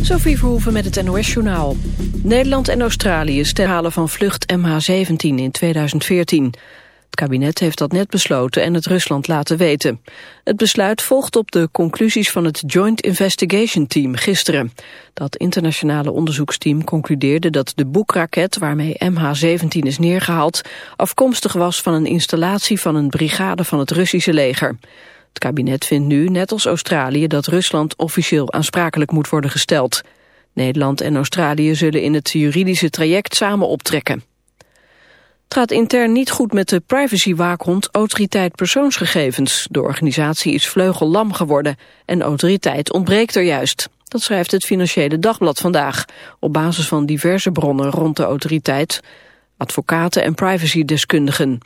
Sophie Verhoeven met het NOS-journaal. Nederland en Australië halen van vlucht MH17 in 2014. Het kabinet heeft dat net besloten en het Rusland laten weten. Het besluit volgt op de conclusies van het Joint Investigation Team gisteren. Dat internationale onderzoeksteam concludeerde dat de boekraket waarmee MH17 is neergehaald... afkomstig was van een installatie van een brigade van het Russische leger. Het kabinet vindt nu, net als Australië, dat Rusland officieel aansprakelijk moet worden gesteld. Nederland en Australië zullen in het juridische traject samen optrekken. Het gaat intern niet goed met de privacywaakhond Autoriteit Persoonsgegevens. De organisatie is vleugellam geworden en autoriteit ontbreekt er juist. Dat schrijft het Financiële Dagblad vandaag, op basis van diverse bronnen rond de autoriteit, advocaten en privacydeskundigen.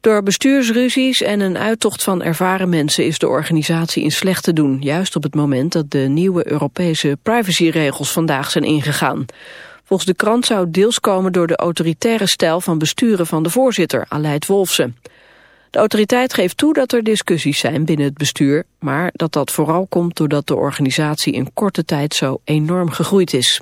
Door bestuursruzies en een uittocht van ervaren mensen is de organisatie in slecht te doen, juist op het moment dat de nieuwe Europese privacyregels vandaag zijn ingegaan. Volgens de krant zou deels komen door de autoritaire stijl van besturen van de voorzitter, Aleid Wolfsen. De autoriteit geeft toe dat er discussies zijn binnen het bestuur, maar dat dat vooral komt doordat de organisatie in korte tijd zo enorm gegroeid is.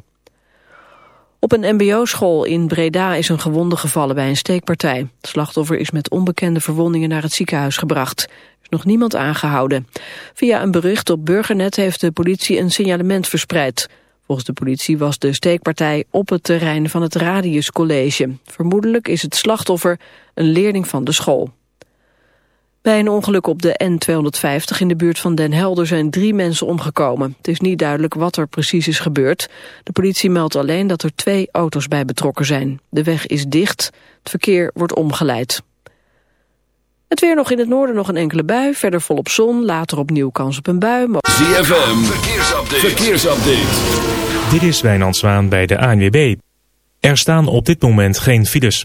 Op een mbo-school in Breda is een gewonde gevallen bij een steekpartij. Het slachtoffer is met onbekende verwondingen naar het ziekenhuis gebracht. Er is nog niemand aangehouden. Via een bericht op Burgernet heeft de politie een signalement verspreid. Volgens de politie was de steekpartij op het terrein van het Radius College. Vermoedelijk is het slachtoffer een leerling van de school. Bij een ongeluk op de N250 in de buurt van Den Helder zijn drie mensen omgekomen. Het is niet duidelijk wat er precies is gebeurd. De politie meldt alleen dat er twee auto's bij betrokken zijn. De weg is dicht, het verkeer wordt omgeleid. Het weer nog in het noorden nog een enkele bui, verder volop zon, later opnieuw kans op een bui. ZFM, verkeersupdate. verkeersupdate. Dit is Wijnand Zwaan bij de ANWB. Er staan op dit moment geen files.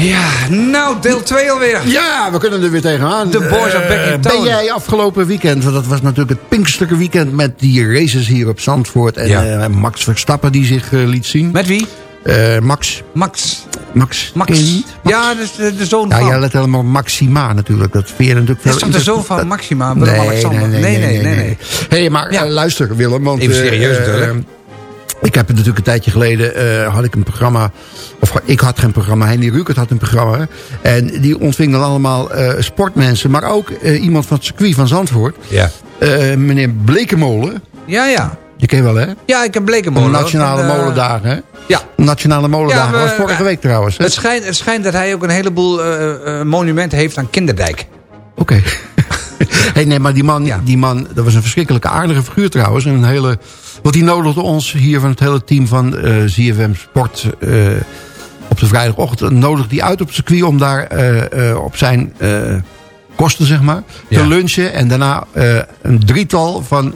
Ja, nou, deel 2 alweer. Ja, we kunnen er weer tegenaan. De boys are back in Eh, town. Ben jij afgelopen weekend, want dat was natuurlijk het Pinksterke weekend... met die races hier op Zandvoort en Ja. eh, Max Verstappen die zich eh, liet zien. Met wie? Max. Max. Max. Max. Ja, is de, de zoon Ja, van. jij let helemaal Maxima natuurlijk. Dat vind je natuurlijk Dat is toch de zoon van Maxima, Willem-Alexander? Nee, nee, nee. nee, nee. hey, maar Ja. luister Willem, want... Even serieus natuurlijk. Ik heb natuurlijk een tijdje geleden eh, had ik een programma, of ik had geen programma, Henny Rukert had een programma. En die ontving dan allemaal eh, sportmensen, maar ook eh, iemand van het circuit van Zandvoort. Ja. Eh, meneer Blekemolen, Ja, ja. je ken wel hè? Ja, ik heb De Blekenmolen. Nationale Van, Molendagen, hè? Ja. Nationale Molendagen, Ja, was vorige we- week trouwens. hè? Het schijnt, het schijnt dat hij ook een heleboel eh, eh, monumenten heeft aan Kinderdijk. Oké. hey, nee, maar die man, Ja. die man, dat was een verschrikkelijke aardige figuur trouwens. Een hele, want die nodigde ons hier van het hele team van eh ZFM Sport eh, op de vrijdagochtend... nodigde die uit op het circuit om daar eh, op zijn kosten, zeg maar, Ja. te lunchen. En daarna een drietal van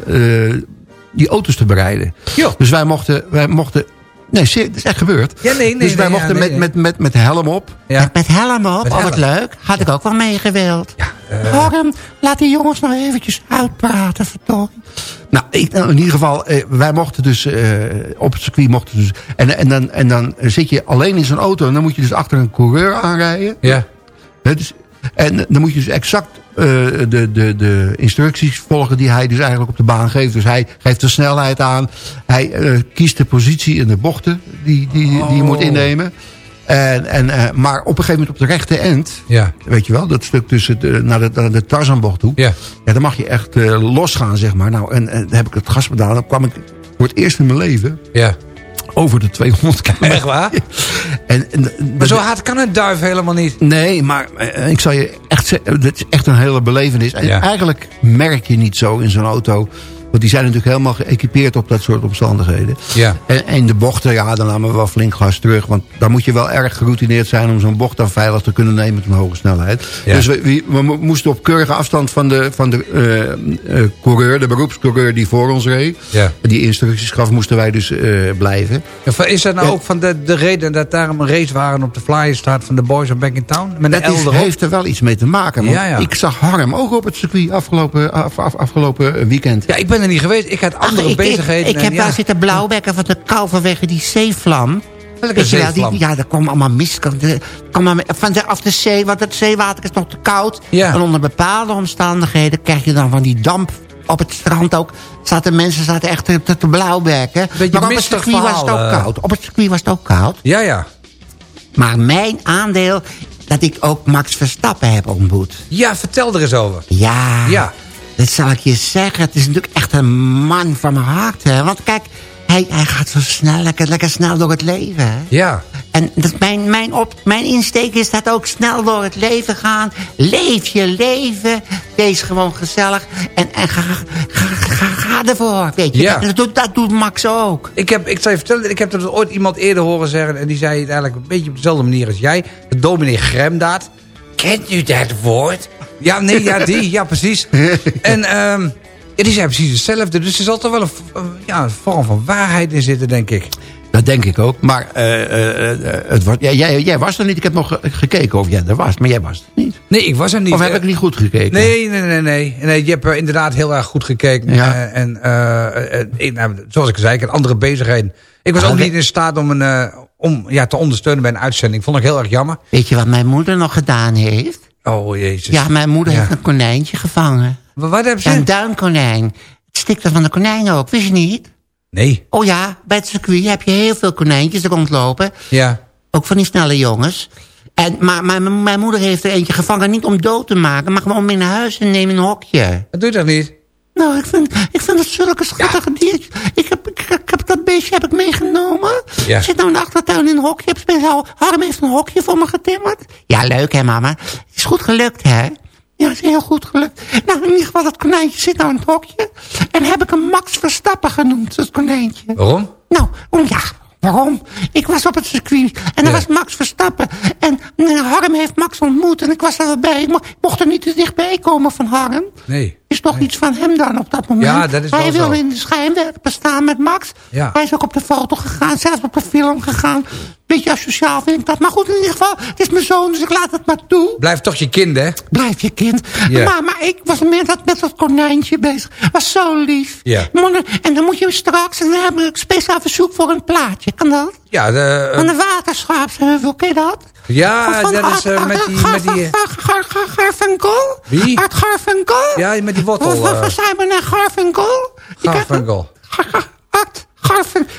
die auto's te bereiden. Jo. Dus wij mochten, wij mochten Nee, dat is echt gebeurd. Ja, nee, nee, dus wij nee, mochten ja, nee, met, met, met, met helm op. Ja. Met helm op, Met wat helm. leuk. Had ik ook wel meegewild. Ja, eh, Harm, laat die jongens nog eventjes uitpraten, verdorie. Nou, ik, in ieder geval, eh, wij mochten dus eh, op het circuit mochten dus... En, en, dan, en dan zit je alleen in zo'n auto en dan moet je dus achter een coureur aanrijden. ja. Dus, en dan moet je dus exact eh, de, de, de instructies volgen die hij dus eigenlijk op de baan geeft. Dus hij geeft de snelheid aan. Hij eh, kiest de positie in de bochten die, die, die je moet Oh. innemen. En, en, eh, maar op een gegeven moment op de rechte end... Ja. Weet je wel, dat stuk tussen de, naar de, naar de Tarzanbocht toe. Ja. Ja, dan mag je echt losgaan, zeg maar. Nou, en, en dan heb ik het gaspedaal. Dan kwam ik voor het eerst in mijn leven Ja. Over de 200 km. Echt waar? En, en, Maar zo hard kan een duif helemaal niet. Nee, maar eh, ik zal je echt zeggen, dit is echt een hele belevenis. En Ja. eigenlijk merk je niet zo in zo'n auto. Want die zijn natuurlijk helemaal geëquipeerd op dat soort omstandigheden. Ja. En, en de bochten, ja, dan namen we wel flink gas terug. Want daar moet je wel erg geroutineerd zijn om zo'n bocht dan veilig te kunnen nemen met een hoge snelheid. Ja. Dus we, we, we mo- moesten op keurige afstand van de, van de eh, eh, coureur, de beroepscoureur die voor ons reed. Ja. Die instructies gaf, moesten wij dus eh, blijven. Ja, Is dat nou ook van de, de reden dat daarom een race waren op de flyer staat van de Boys of Back in Town? Met Dat is, heeft er wel iets mee te maken. Want ik zag Harm ook op het circuit afgelopen, af, af- afgelopen weekend. Ja, ik ben er niet geweest. Ik had andere Ach, ik, bezigheden. Ik, heb ja. daar zitten blauwbekken van de kou vanwege die zeevlam. Welke zeevlam? Die, ja, er kwam allemaal allemaal- van de, af de zee, want het zeewater is nog te koud. Ja. En onder bepaalde omstandigheden krijg je dan van die damp op het strand ook. Zaten mensen zaten echt te, te, blauwbekken. Maar op het circuit was het ook eh. koud. Op het circuit was het ook koud. Ja, ja. Maar mijn aandeel dat ik ook Max Verstappen heb ontmoet. Ja, vertel er eens over. Ja, Ja. Dat zal ik je zeggen. Het is natuurlijk echt een man van mijn hart. Hè? Want kijk, hij, hij gaat zo snel, lekker, lekker snel door het leven. Hè? Ja. En dat mijn, mijn, op, mijn insteek is dat ook snel door het leven gaan. Leef je leven. Wees gewoon gezellig. En, en ga, ga, ga, ga ervoor. Weet je. Ja. Dat, doet, dat doet Max ook. Ik heb, ik zal je vertellen, ik heb dat ooit iemand eerder horen zeggen... en die zei het eigenlijk een beetje op dezelfde manier als jij. De dominee Gremdaad. Kent u dat woord? Ja, nee, ja, die. Ja, precies. En ja, die zei precies hetzelfde. Dus er zal toch wel een, ja, een vorm van waarheid in zitten, denk ik. Dat denk ik ook. Maar eh, eh, eh, het was, ja, jij, jij was er niet. Ik heb nog ge- gekeken of jij er was. Maar jij was er niet. Nee, ik was er niet. Of heb ik niet goed gekeken? Nee, nee, nee, nee. nee je hebt inderdaad heel erg goed gekeken. Ja. En ik, nou, zoals ik zei, ik had andere bezigheden. Ik was Ah, ook niet in staat om, een, om ja, te ondersteunen bij een uitzending. Vond ik heel erg jammer. Weet je wat mijn moeder nog gedaan heeft? Oh, jezus. Ja, mijn moeder Ja. heeft een konijntje gevangen. Wa- Wat heb Ja, je? een duinkonijn. Het stikte van de konijn ook, wist je niet? Nee. Oh ja, bij het circuit heb je heel veel konijntjes rondlopen. Ja. Ook van die snelle jongens. En, maar, maar mijn- moeder heeft er eentje gevangen, niet om dood te maken... maar gewoon om in huis en neem een hokje. Dat doe je toch niet? Nou, ik vind, ik vind het zulke schattige diertjes. Ik heb, ik, ik heb dat beestje heb ik meegenomen. Ja. Zit nou in de achtertuin in een hokje. Heb speciaal, Harm heeft een hokje voor me getimmerd. Ja, leuk hè mama. Is goed gelukt hè. Ja, is heel goed gelukt. Nou, in ieder geval, dat konijntje zit nou in het hokje. En heb ik hem Max Verstappen genoemd, dat konijntje. Waarom? Nou, om, ja, waarom? Ik was op het circuit en er Ja. was Max Verstappen. En eh, Harm heeft Max ontmoet en ik was er wel bij. Ik mo- mocht er niet te dichtbij komen van Harm. Nee. Is toch iets van hem dan op dat moment? Ja, dat is Hij wel wil zo. in de schijnwerper staan met Max. Ja. Hij is ook op de foto gegaan, zelfs op de film gegaan. Beetje asociaal vind ik dat. Maar goed, in ieder geval, het is mijn zoon, dus ik laat het maar toe. Blijf toch je kind, hè? Blijf je kind. Maar, maar ik was met dat, met dat konijntje bezig. Was zo lief. Ja. En dan moet je straks, en dan heb ik speciaal verzoek voor een plaatje. Kan dat? Ja, de, eh, Van de waterschaapsheuvel, ken je dat? Ja Van dat is eh, met die... Met die eh, Gar- Gar- Gar- Garfunkel? Wie? Art Garfunkel? ja, met die wortel. Eh, van Simon en Garfunkel? Ik heb- Garfunkel.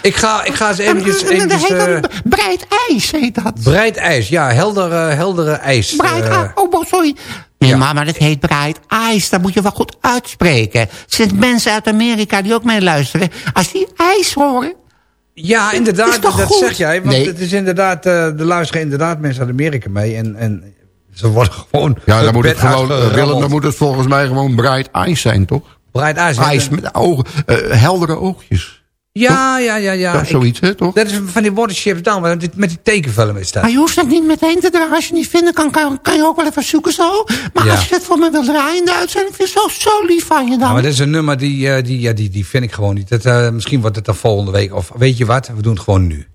Ik ga, ik ga eens eventjes... En- en- en dat eventjes heet eh, breid ijs, heet dat. breid ijs. Ja, helder, eh, heldere ijs. Breid eh, ijs. Oh, oh, sorry. Nee, ja. mama, dat heet breid ijs. Dat moet je wel goed uitspreken. Er zijn mensen uit Amerika die ook mee luisteren. Als die ijs horen... Ja, inderdaad, dat goed? zeg jij. Want Nee. het is inderdaad, eh er luisteren inderdaad mensen uit Amerika mee. En, en ze worden gewoon... Ja, dan moet het gewoon, eh. Willem, dan moet het volgens mij gewoon bright ijs zijn, toch? Ijs. Ijs hè? met ogen, eh, heldere oogjes. Ja, ja, ja, ja. Ja, Ik- zoiets, hè, toch? dat is van die waterships dan, met, die- met die tekenfilm is dat. Maar je hoeft het niet meteen te draaien. Als je het niet vindt, dan kan, kan je ook wel even zoeken zo. Maar Ja. als je het voor me wil draaien in de uitzending, vind ik het zo, zo lief van je dan. Ja, maar dit is een nummer die, eh, die, ja, die, die vind ik gewoon niet. Dat, eh, misschien wordt het dan volgende week. Of weet je wat, we doen het gewoon nu.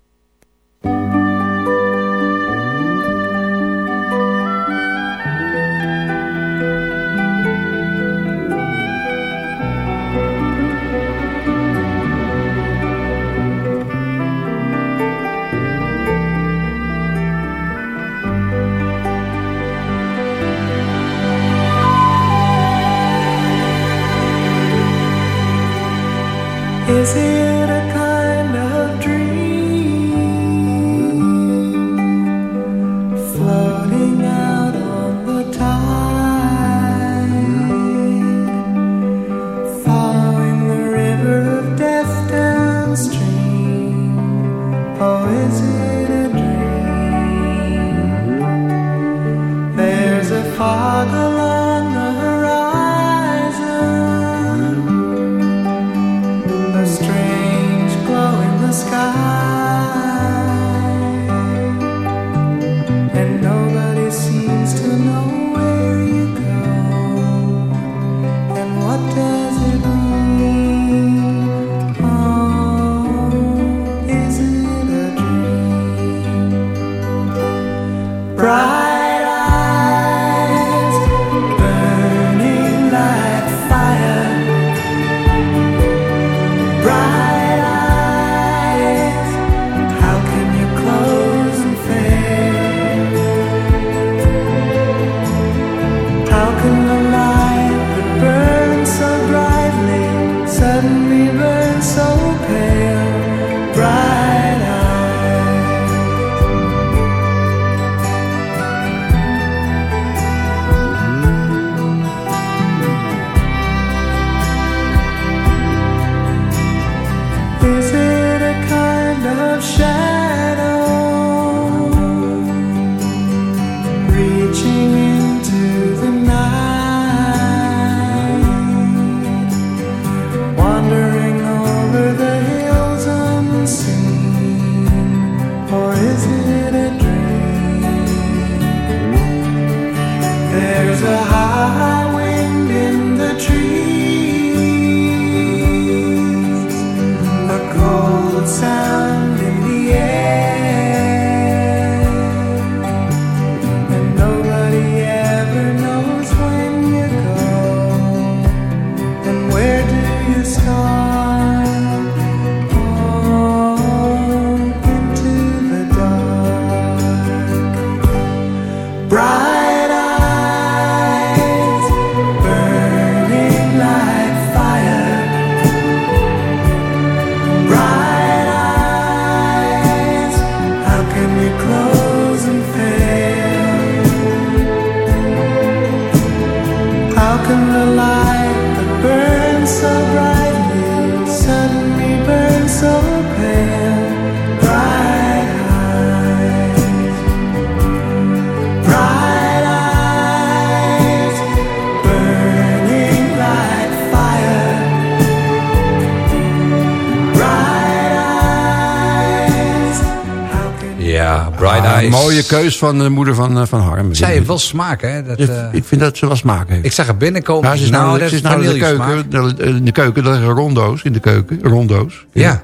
Mooie keus van de moeder van, eh, van Harm. Zij heeft wel smaak, hè? Dat, Ik- eh, ik vind dat ze wel smaak heeft. ik zag haar binnenkomen. Ja, ze is nou, nou, dat ze is nou in de keuken. de- In de keuken, er liggen rondo's in de keuken. Rondo's. Ja.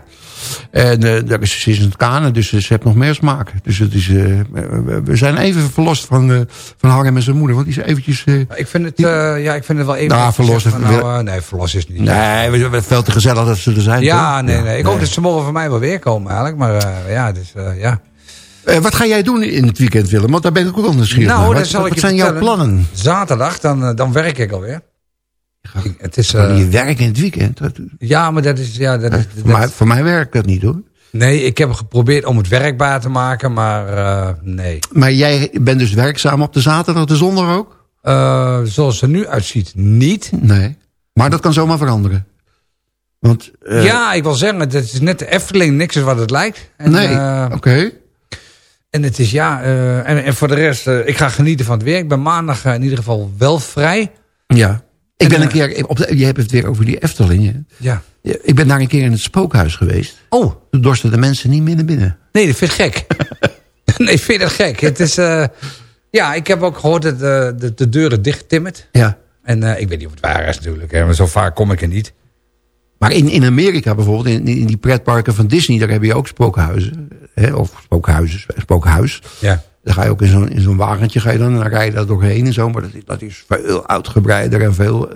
En eh, daar is, ze is het kanen, dus ze heeft nog meer smaak. Dus het is, eh, we- zijn even verlost van, eh, van Harm en zijn moeder. Want die is eventjes... eh, Ik vind het, eh, ja, ik vind het wel even... Nou, verlost van, nou, eh, nee, verlost is niet. nee, we zijn veel te gezellig dat ze er zijn. Ja, toch? nee, nee. Ik hoop dat ze morgen van mij wel weer komen eigenlijk. Maar eh, ja, dus eh, ja. Eh, wat ga jij doen in het weekend, Willem? Want daar ben ik ook wel nieuwsgierig Nou, naar. dat Wat, zal zijn jouw plannen? Zaterdag, dan, eh, dan werk ik alweer. Ik- het is, eh, je werken in het weekend? Dat- ja, maar dat is... Ja, dat is voor, mij, voor mij werkt dat niet hoor. nee, ik heb geprobeerd om het werkbaar te maken, maar eh, nee. Maar jij bent dus werkzaam op de zaterdag, de zondag ook? Eh, zoals het er nu uitziet, niet. Nee. Maar dat kan zomaar veranderen. Want, eh, ja, ik wil zeggen, het is net de Efteling, niks is wat het lijkt. En, nee, eh, oké. En het is ja, eh, en, en voor de rest, eh, ik ga genieten van het werk. Ik ben maandag eh, in ieder geval wel vrij. Ja. Ik ben En, een keer, op de, je hebt het weer over die Efteling. hè? Ja. Ik ben daar een keer in het spookhuis geweest. Oh, Toen dorsten de mensen niet meer naar binnen. nee, dat vind ik gek. nee, ik vind dat gek. Het is, ja, ik heb ook gehoord dat eh, de, de deuren dichttimmerd. Ja. En ik weet niet of het waar is natuurlijk. Hè, maar zo vaak kom ik er niet. Maar in, in Amerika bijvoorbeeld, in, in die pretparken van Disney... daar heb je ook spookhuizen. Hè? Of spookhuizen, spookhuis. Ja. Dan ga je ook in zo'n in zo'n wagentje ga je dan, en dan rij je daar doorheen en zo. Maar dat, is- dat is veel uitgebreider en veel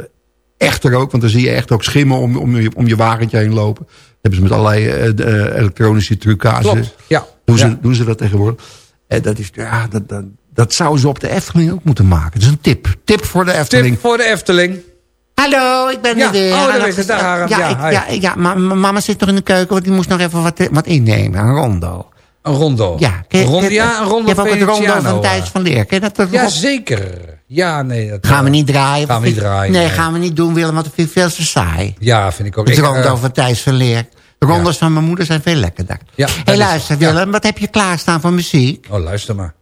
echter ook. Want dan zie je echt ook schimmen om, om, je, om je wagentje heen lopen. Dat hebben ze met allerlei eh, eh, elektronische trucages. Ja. Doen ze, Ja. doen ze dat tegenwoordig. En dat, is, ja, dat, dat, dat zouden ze op de Efteling ook moeten maken. Dat is een tip. Tip voor de Efteling. Tip voor de Efteling. Hallo, ik ben Ja, er weer. oh, daar is het, daar, Harm. Ja, Ja, ik- ja, ja ma- ma- mama zit nog in de keuken, want die moest nog even wat, wat innemen. Een rondo. Een rondo. Ja, een rondo, ja, een rondo Je hebt ook het rondo van Thijs eh. van Leer. Ken dat? dat Ja, zeker. Ja, nee. Dat, Gaan we eh, niet draaien? Gaan we niet draaien, Nee, nee. gaan we niet doen, Willem, want dat vind ik veel te saai. Ja, vind ik ook. Het Ik, rondo eh, van Thijs van Leer. De rondos van mijn moeder zijn veel lekkerder. Ja, hey, is- luister, ja. Willem, wat heb je klaarstaan voor muziek? Oh, luister maar.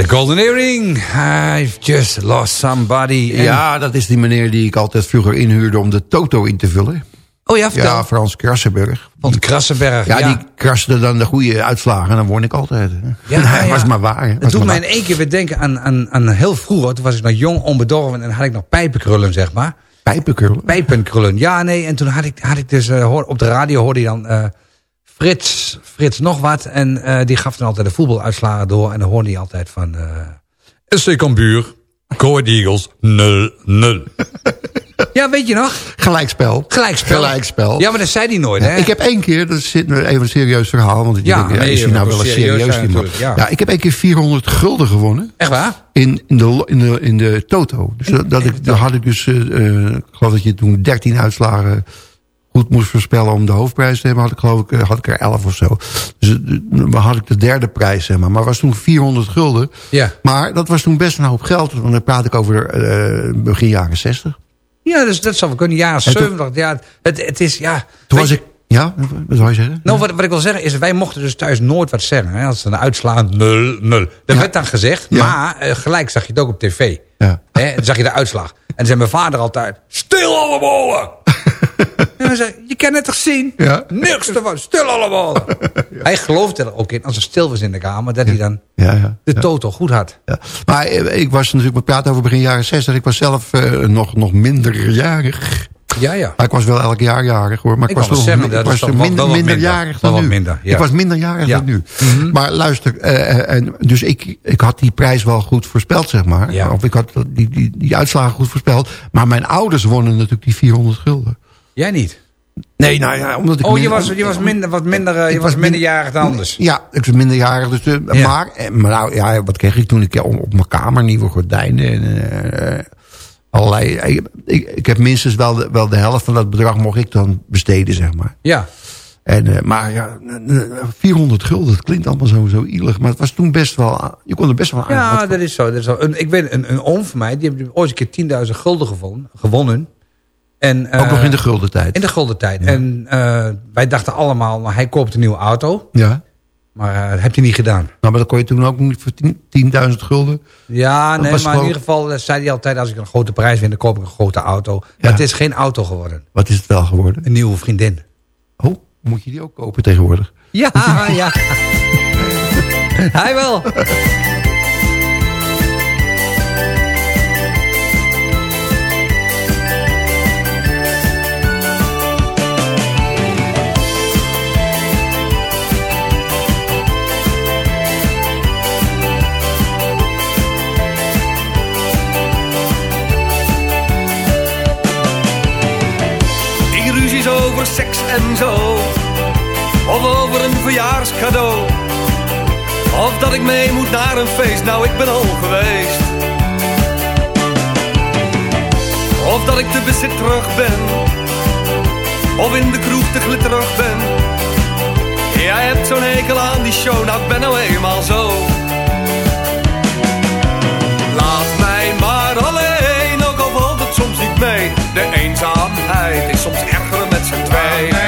De Golden Earring. I've just lost somebody. Ja, dat is die meneer die ik altijd vroeger inhuurde om de Toto in te vullen. Oh ja, vertel. Ja, Frans Krassenberg. Van Krassenberg. Ja, Ja, die kraste dan de goede uitslagen en dan won ik altijd. hè. Ja, was maar waar. Het doet mij in één keer weer denken aan, aan, aan heel vroeger. Toen was ik nog jong, onbedorven en had ik nog pijpenkrullen, zeg maar. Pijpenkrullen. Pijpenkrullen. Ja, nee. En toen had ik, had ik dus eh, op de radio hoorde je dan eh, Frits, Frits nog wat. En eh, die gaf dan altijd de voetbaluitslagen door. En dan hoorde je altijd van... eh SC Cambuur, Go Eagles, 0-0. Ja, weet je nog? Gelijkspel. Gelijkspel. Gelijkspel. Ja, maar dat zei hij nooit, hè? Ik heb één keer, dat is even een serieus verhaal. Want ik Ja, denk, ja, is hij nou wel eens serieus serieus? zijn ja. ja, ik heb één keer 400 gulden gewonnen. Echt waar? In, in, de, in, de, in de toto. Dus dat, dat ik, dan had ik dus, eh, ik geloof dat je toen 13 uitslagen goed moest voorspellen om de hoofdprijs te hebben. Had ik geloof ik, eh, had ik er 11 of zo. Dus eh, dan had ik de derde prijs, zeg maar. Maar was toen 400 gulden. Ja. Maar dat was toen best een hoop geld. Want dan praat ik over eh, begin jaren 60. Ja, dus dat zou we kunnen. Toen- 70. Ja, het, het is, ja... Toen was je- ik... Ja, wat zou je zeggen? Nou, wat, wat ik wil zeggen is, wij mochten dus thuis nooit wat zeggen. Hè? Als ze een uitslaan, nul, nul. Dat Ja. werd dan gezegd, Ja. maar gelijk zag je het ook op tv. Ja. Hè? En dan zag je de uitslag. En dan zei mijn vader altijd, stil allemaal! En zei je kan het toch zien? Ja. Niks ervan, stil allemaal! Hij geloofde er ook in, als er stil was in de kamer, dat hij dan Ja, ja. de ja. toto goed had. Ja. Maar eh, ik was natuurlijk, we praten over begin jaren 60. Ik was zelf eh, nog, nog minderjarig. Ja, ja. Maar ik was wel elk jaar jarig hoor. Maar ik, Ik was, zeggen, ik dat was wel- minder, wel minderjarig Wel dan nu. minder, ja. Ik was minderjarig Ja. Dan nu. Maar luister, eh, en, dus ik, ik had die prijs wel goed voorspeld, zeg maar. Ja. Of ik had die, die, die uitslagen goed voorspeld. Maar mijn ouders wonnen natuurlijk die 400 gulden. Jij niet? Nee, nou ja, omdat ik... Oh, je was, je was minder, wat minder, eh, je was was minderjarig dan anders. Ja, ik was minderjarig. Dus, eh, Ja. Maar, eh, maar nou, ja, wat kreeg ik toen? Ik op, op mijn kamer nieuwe gordijnen. En, allerlei. Ik, ik, ik heb minstens wel de, wel de helft van dat bedrag mocht ik dan besteden, zeg maar. Ja. En, maar ja, eh, eh, 400 gulden, dat klinkt allemaal zo, zo ielig. Maar het was toen best wel... Je kon er best wel aan. Ja, dat is zo. Dat is zo. Een, ik weet, een, een oom van mij, die heeft ooit een keer 10.000 gulden gewonnen. gewonnen. En, ook eh, nog in de gulden tijd. In de gulden tijd. En eh, wij dachten allemaal, nou, hij koopt een nieuwe auto. Ja. Maar eh, dat heb je niet gedaan. Nou, maar dat kon je toen ook niet voor 10 10.000 gulden. Ja, nee, maar in ieder geval eh, zei hij altijd... als ik een grote prijs win, dan koop ik een grote auto. Maar het is geen auto geworden. Wat is het wel geworden? Een nieuwe vriendin. Oh, moet je die ook kopen tegenwoordig? Ja, ja. hij wel. En zo. Of over een verjaarscadeau. Of dat ik mee moet naar een feest, nou ik ben al geweest. Of dat ik te bezit terug ben. Of in de kroeg te glitterig ben. Jij hebt zo'n hekel aan die show, nou ik ben nou eenmaal zo. Laat mij maar alleen, ook al valt het soms niet mee. De eenzaamheid is soms erger met z'n twee.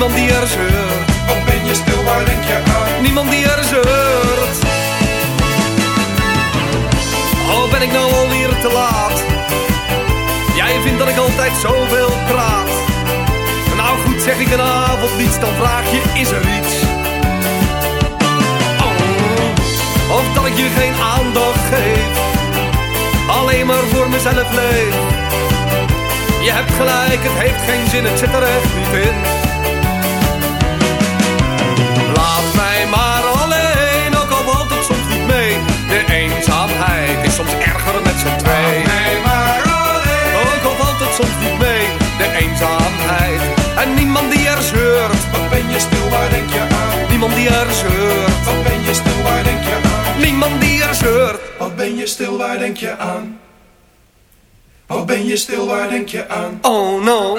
Niemand die er zeurt, Wat ben je stil, waar denk je aan? niemand die er zeurt. Oh, ben ik nou alweer te laat? Jij vindt dat ik altijd zoveel praat. Nou goed, zeg ik een avond niets, dan vraag je, is er iets? Oh, of dat ik je geen aandacht geef. Alleen maar voor mezelf leef. Je hebt gelijk, het heeft geen zin, het zit er echt niet in. En niemand die er zeurt, Wat ben je stil, waar denk je aan? niemand die er zeurt. Wat ben je stil, waar denk je aan? Niemand die er zeurt. Wat ben je stil, waar denk je aan? Wat ben je stil, waar denk je aan? Oh no.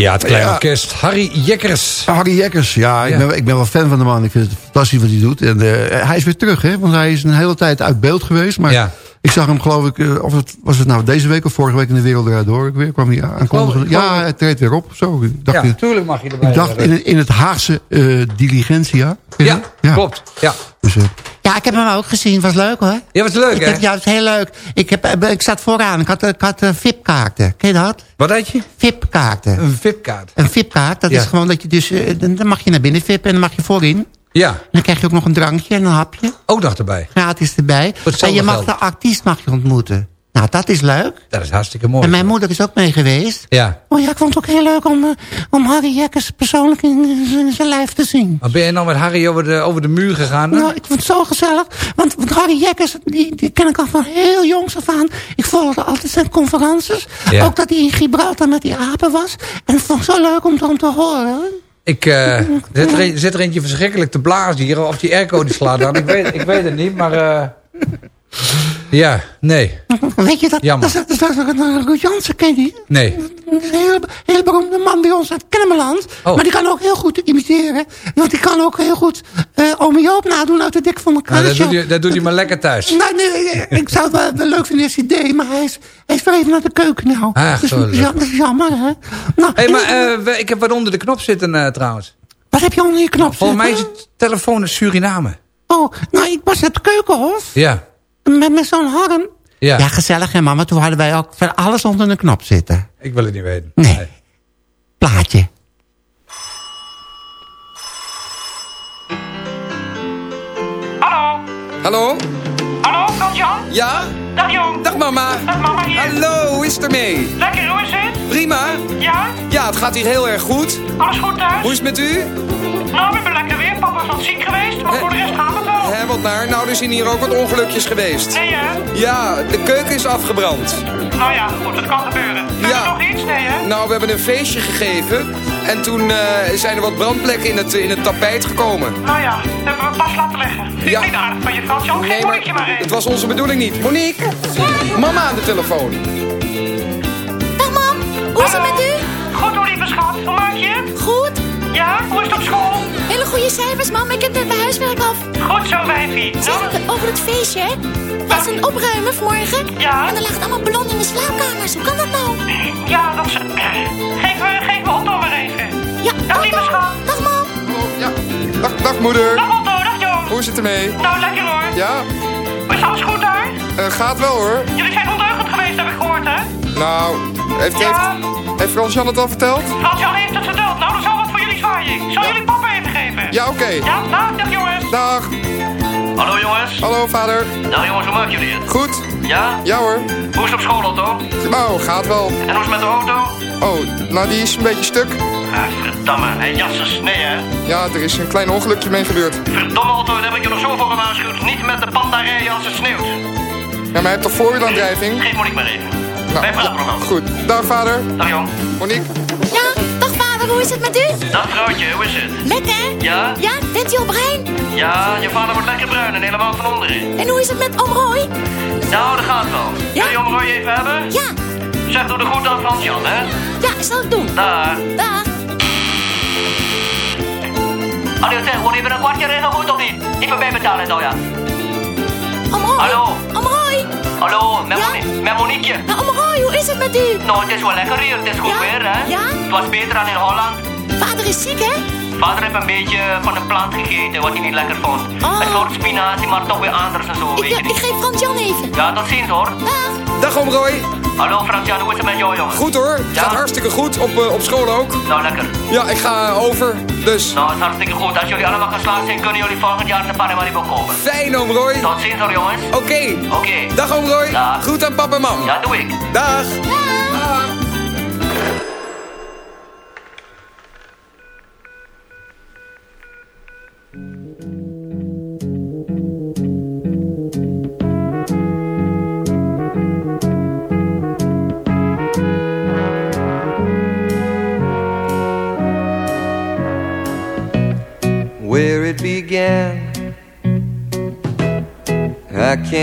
Ja, het kleine Ja. orkest. Harry Jekkers. Harry Jekkers, ja, ik, Ja. Ben, ik ben wel fan van de man. Ik vind het fantastisch wat hij doet. En eh, hij is weer terug, hè? Want hij is een hele tijd uit beeld geweest. Maar Ja. Ik zag hem, geloof ik, eh, of het, was het nou deze week of vorige week in de Wereld Eruit Door? Ik weer, kwam hij aankondigen. Ja, hij treedt weer op. Zo, ik dacht, Ja, in, tuurlijk mag je erbij ik dacht in, in het Haagse eh, Diligentia. Ja, dat? klopt. Ja, Dus, eh, Ja, ik heb hem ook gezien. Was leuk hoor. ja wat leuk Ik hè? heb, ja, het is heel leuk. Ik, heb, ik zat vooraan. Ik had, ik had eh, VIP-kaarten. Ken je dat? Wat had je? VIP-kaarten. Een VIP-kaart. Een VIP-kaart, dat Ja. is gewoon dat je dus... dan mag je naar binnen vippen en dan mag je voorin. Ja, En dan krijg je ook nog een drankje en een hapje. ook nog erbij. Gratis erbij. En je mag geld. de artiest mag je ontmoeten. Nou, dat is leuk. Dat is hartstikke mooi. En mijn moeder is ook mee geweest. Ja. Oh ja, ik vond het ook heel leuk om, eh, om Harry Jekkers persoonlijk in, in zijn lijf te zien. Maar ben je nou met Harry over de, over de muur gegaan? Nou, ik vond het zo gezellig. Want, want Harry Jekkers, die, die ken ik al van heel jongs af aan. Ik volgde altijd zijn conferences. Ja. Ook dat hij in Gibraltar met die apen was. En ik vond het zo leuk om, om te horen. Ik eh, zit, er zit er eentje verschrikkelijk te blazen hier. Of die airco die slaat aan. Ik weet, ik weet het niet, maar... eh, ja, nee. Weet je, dat, Jammer. dat, is- dat, is- is- Ruud Jansen, ken je die? Nee. Dat is een heel, heel beroemde man bij ons uit Kennemerland. Oh. Maar die kan ook heel goed imiteren. Want die kan ook heel goed eh Ome Joop nadoen uit de Dik van elkaar. Nou, dat, doet hij, dat doet hij maar lekker thuis. Nou, nee, eh, ik zou het wel, wel leuk vinden deed, maar hij is, hij is weer even naar de keuken nou. Ach, dus, ja, dat is jammer, hè. Nou, hey, maar eh, ik heb wat onder de knop zitten eh, trouwens. wat heb je onder je knop Volgens mij is zitten? het telefoon in Suriname. Oh, nou, ik was naar het keukenhof Ja. Met, met zo'n harm. Ja. Ja, gezellig, hè, mama. Toen hadden wij ook van alles onder de knop zitten. Ik wil het niet weten. Nee. Plaatje. Hallo? Hallo? Hallo, Frans-Jan? Ja? Dag Jong. Dag mama. Dag mama hier. Hallo, hoe is het ermee? Lekker, hoe is het? Prima. Ja? Ja, het gaat hier heel erg goed. Alles goed thuis? Hoe is het met u? Nou, ik ben lekker weer. Papa is wat ziek geweest, maar voor de rest gaat het wel. Hé, wat naar? Nou, er zijn hier ook wat ongelukjes geweest. Nee, hè? Ja, de keuken is afgebrand. Nou ja, goed, dat kan gebeuren. Ja. je nog iets? Nee, hè? Nou, we hebben een feestje gegeven. En toen eh, zijn er wat brandplekken in het, in het tapijt gekomen. Nou ja, dat hebben we pas laten leggen. Vind Ja. niet aardig van je, Frans-Jan? Geef Nee, Moniqueje maar het even. was onze bedoeling niet. Monique, mama aan de telefoon. Hoe is het met u? Goed hoor, lieve schat. Hoe maak je het? Goed. Ja? Hoe is het op school? Hele goede cijfers mam, ik heb net mijn huiswerk af. Goed zo, wijfie. Nou, Zeg, over het feestje hè? Dat is een opruimen vanmorgen. Ja? En er ligt allemaal ballonnen in de slaapkamers. Hoe kan dat nou? ja, dat is... Geef me, geef me Otto maar even. Ja, Dag, lieve schat. Dag mam. Ja, dag, dag moeder. Dag Otto, dag Jong. Hoe is het ermee? Nou, lekker hoor. Ja, Is alles goed daar? eh, gaat wel hoor. Jullie zijn ondeugend geweest, heb ik gehoord, hè? Nou, heeft, Ja. heeft, heeft Frans-Jan het al verteld? Frans-Jan heeft het verteld. Nou, dan zal wat voor jullie zwaaien. Ik zal jullie papa even geven. Ja, oké. Ja, dag, dag jongens. Dag. Hallo jongens. Hallo vader. Dag jongens, hoe maken jullie het? Goed? Ja? Ja hoor. Hoe is het op school, Otto? Nou, gaat wel. En hoe is het met de auto? Oh, nou die is een beetje stuk. Ah, verdamme. Hé, jassen snee, hè? Ja, er is een klein ongelukje mee gebeurd. Verdomme, Otto, daar heb ik je nog zo voor gewaarschuwd. Niet met de panda rijden als het sneeuwt. Ja, maar hij heeft toch voorwielaandrijving? Geef Monique maar even. Nou, Wij praten nog wel. Goed. Dag vader. Dag jong. Monique. Ja, dag vader, hoe is het met u? Dag vrouwtje, hoe is het? Lekker. Ja? Ja, bent u al bruin? Ja, je vader wordt lekker bruin en helemaal van onderen. En hoe is het met oom Roy? Nou, dat gaat wel. Ja? Wil je om Roy even hebben? Ja, Zeg, doe de goed aan Frans-Jan, hè? ja, zal ik doen. Daar. Dag. Hallo, zeg, gewoon even een kwartje regel goed of niet? Even bijbetalen, nou ja. Oom Roy. Hallo. Hallo, met, Ja? Moni- met. Nou, Roy, hoe is het met u? Nou, het is wel lekker hier. Het is goed Ja? weer, hè? Ja? Het was beter dan in Holland. Vader is ziek, hè? Vader heeft een beetje van een plant gegeten wat hij niet lekker vond. Oh. Een soort spinazie, maar toch weer anders en zo, Ik, weet je ik niet. geef Frans-Jan even. Ja, tot ziens hoor. Dag. Dag oom Roy. Hallo Frans-Jan, hoe is het met jou, jongen? Goed hoor. Ja? Gaat hartstikke goed. Op, eh, op school ook. Nou, lekker. Ja, ik ga over. Dus Nou, het is hartstikke goed. Als jullie allemaal geslaagd zijn, kunnen jullie volgend jaar de Paramaribo kopen. fijn oom Roy. Tot ziens hoor, jongens. Oké. Oké. Dag oom Roy. Dag. Groet aan papa en mam. Ja, doe ik. Dag. where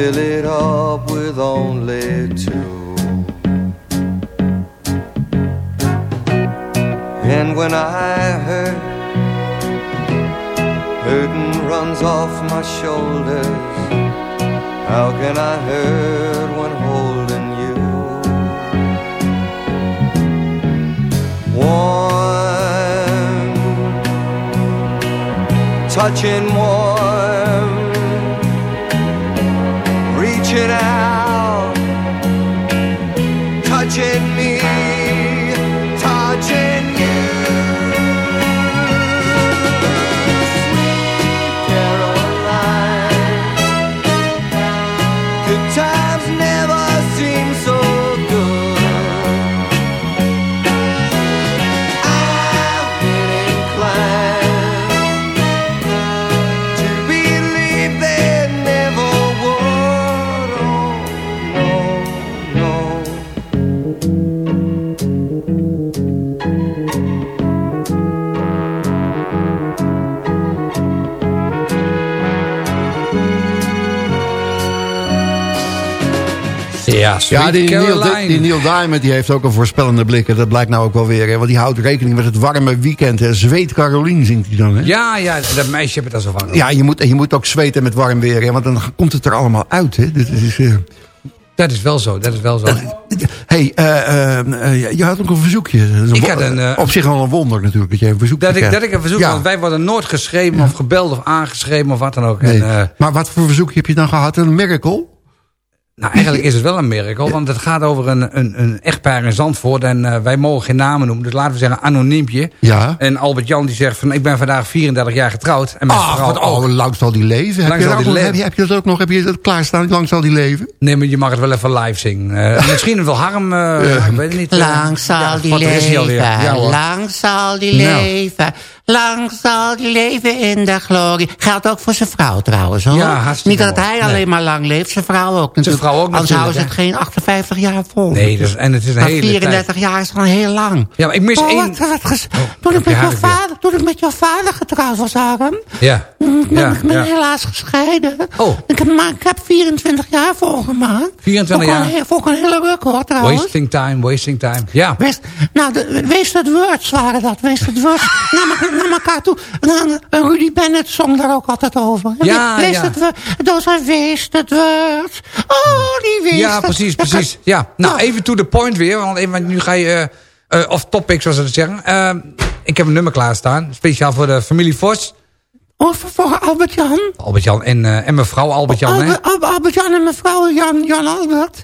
Fill it up with only two. And when I hurt, hurting runs off my shoulders. How can I hurt when holding you? Warm, touching warm, could I? Ja, die Neil, die Neil Diamond die heeft ook een voorspellende blik. En dat blijkt nou ook wel weer. Hè, want die houdt rekening met het warme weekend. Hè. Zweet Caroline zingt hij dan. Hè? Ja, ja, dat meisje heb ik dat zo van. Ja, je moet, je moet ook zweten met warm weer. Hè, want dan komt het er allemaal uit. Hè. Dit is, eh, Dat is wel zo, dat is wel zo. hey, eh, eh, eh, je had ook een verzoekje. Ik had een, Op zich al een wonder natuurlijk dat je een verzoekje Dat ik, dat ik een verzoek, Ja. want wij worden nooit geschreven of gebeld of aangeschreven of wat dan ook. Nee. En, maar wat voor verzoekje heb je dan gehad? Een miracle? Nou, eigenlijk is het wel een miracle, want het gaat over een, een, een echtpaar in Zandvoort. En eh, wij mogen geen namen noemen, dus laten we zeggen anoniempje. Ja. En Albert Jan die zegt van, ik ben vandaag 34 jaar getrouwd. En mijn Ach, vrouw wat, oh, lang zal die leven. Heb Lang je, zal die ook nog- leven. heb, je, heb je dat ook nog? Heb je dat klaarstaan? Lang zal die leven? Nee, maar je mag het wel even live zingen. Eh, misschien wel Harm, eh, ik weet het niet. Lang zal ja, die alweer. leven, Ja, lang zal die Nou. Lang zal die leven in de glorie. Geldt ook voor zijn vrouw trouwens hoor. Ja, hartstikke Niet dat hij Nee. alleen maar lang leeft, zijn vrouw ook natuurlijk. vrouw ook Anders houden ze het geen 58 jaar vol. Nee, dus, en het is een maar hele 34 jaar is gewoon heel lang. Ja, maar ik mis Oh, één... wat, heb toen, ik je met jouw vader, toen ik met jouw vader getrouwd was, Harm. Ja, ben, ja, ik ben ja. helaas gescheiden. Oh. Ik heb, maar ik heb 24 jaar volgemaakt. 24 Vond ik jaar. een- ik een hele record trouwens. Wasting time, wasting time. Ja. West, nou, de, Wasted Words waren dat. Wasted Words. elkaar- naar elkaar toe. En, en Rudy Bennett zong daar ook altijd over. Ja, wasted ja. Those are wasted words. Oh, die wasted. Ja, precies, precies. Ja, nou, even to the point weer. Want even, nu ga je... eh eh, off topic, zoals ze dat zeggen. Eh, ik heb een nummer klaarstaan. Speciaal voor de familie Vos. Of voor Albert-Jan. Albert-Jan en, eh, en mevrouw Albert-Jan? Albert- Al- Albert-Jan en mevrouw Jan, Jan Albert.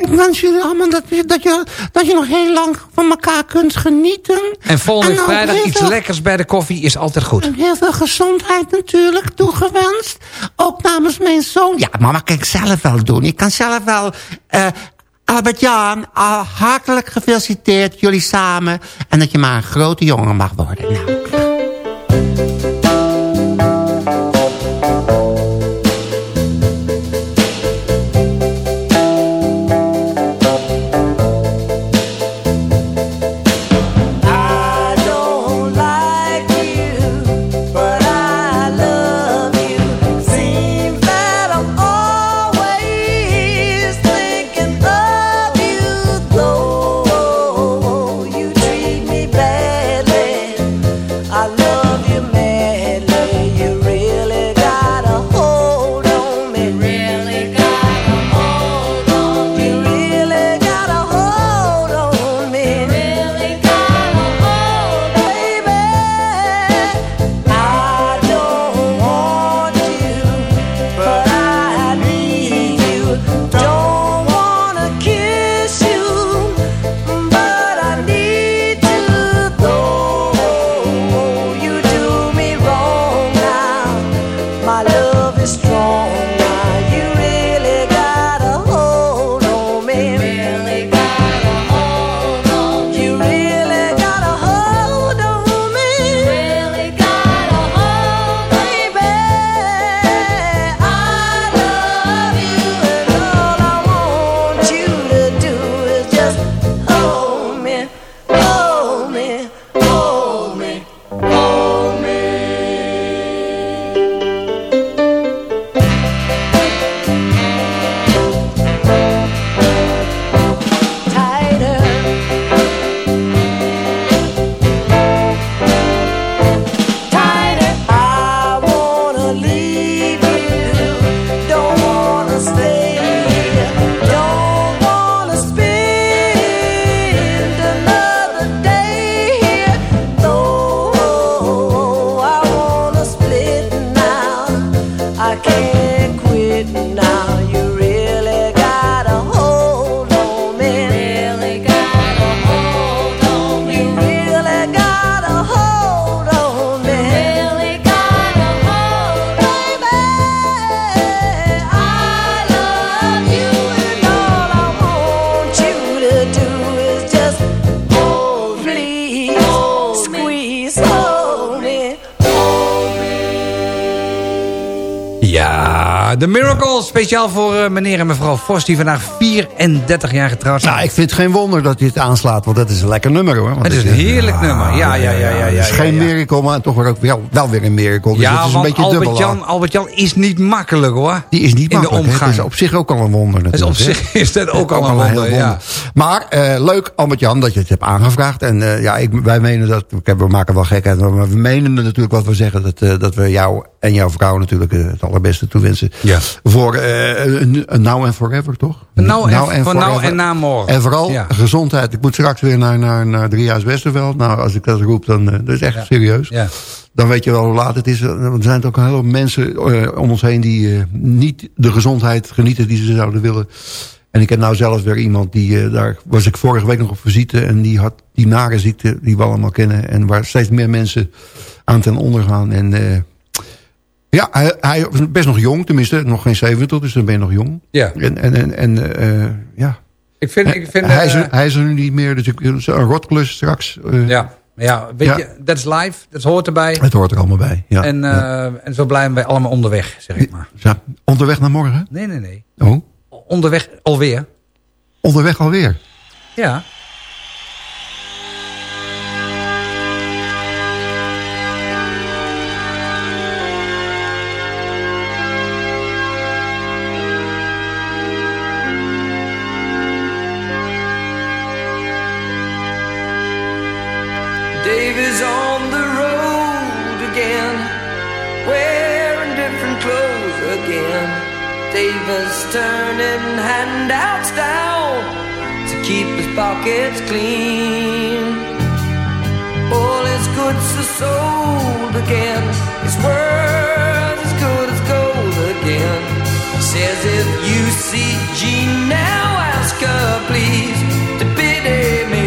Ik wens jullie allemaal dat, je- dat, je, dat je nog heel lang van elkaar kunt genieten. En volgende En vrijdag iets veel- lekkers bij de koffie is altijd goed. En heel veel gezondheid natuurlijk toegewenst. Ook namens mijn zoon. Ja, mama kan ik zelf wel doen. Ik kan zelf wel... eh Albert-Jan, hartelijk gefeliciteerd jullie samen. En dat je maar een grote jongen mag worden. Nou, Speciaal voor eh, meneer en mevrouw Vos... die vandaag 34 jaar getrouwd zijn. Nou, ik vind het geen wonder dat dit aanslaat, want dat is een lekker nummer hoor. Want Het is een heerlijk nummer. Ja, ja, ja, ja. ja, Het is geen miracle, maar toch wel, wel, wel weer een miracle. Dus Ja, het is een want beetje dubbel. Albert-Jan Albert -Jan is niet makkelijk hoor. Die is niet in de makkelijk. hè. omgang. Het is op zich ook al een wonder Dus natuurlijk. op hè. zich is dat ook al een wonder, ja. Maar eh, leuk, Albert-Jan, dat je het hebt aangevraagd. En eh, ja, ik, wij menen dat... We maken wel gekheid, maar we menen natuurlijk wat we zeggen... dat, eh, dat we jou en jouw vrouw natuurlijk eh, het allerbeste toewensen. Ja. Voor eh, een- een now and forever, toch? Nou en, voor nou forever. en na morgen. En vooral Ja. gezondheid. Ik moet straks weer naar, naar, naar Driehuis Westerveld. Nou, als ik dat roep, dan eh, dat is echt serieus. Ja. Dan weet je wel hoe laat het is. Er zijn ook een hele hoop mensen eh, om ons heen... die eh, niet de gezondheid genieten die ze zouden willen. En ik heb nou zelf weer iemand die... eh, daar was ik vorige week nog op visite... en die had die nare ziekte die we allemaal kennen... en waar steeds meer mensen aan ten onder gaan. En eh, ja, hij, hij is best nog jong. Tenminste, nog geen 70, dus dan ben je nog jong. Ja. En, en, en, en eh, ja... Ik vind, ik vind, hij, is eh, er, hij is er nu niet meer, dus ik, een rotklus straks. eh, ja, ja, weet Ja. je, dat is live, dat hoort erbij. Het hoort er allemaal bij. Ja, en, ja. eh, en zo blijven wij allemaal onderweg, zeg ik maar. Ja, onderweg naar morgen? Nee, nee, nee. Oh, Onderweg alweer. onderweg alweer. Ja. Dave is turning handouts down to keep his pockets clean. All his goods are sold again, his word as good as gold again. Says if you see Jean now, ask her please to pity me.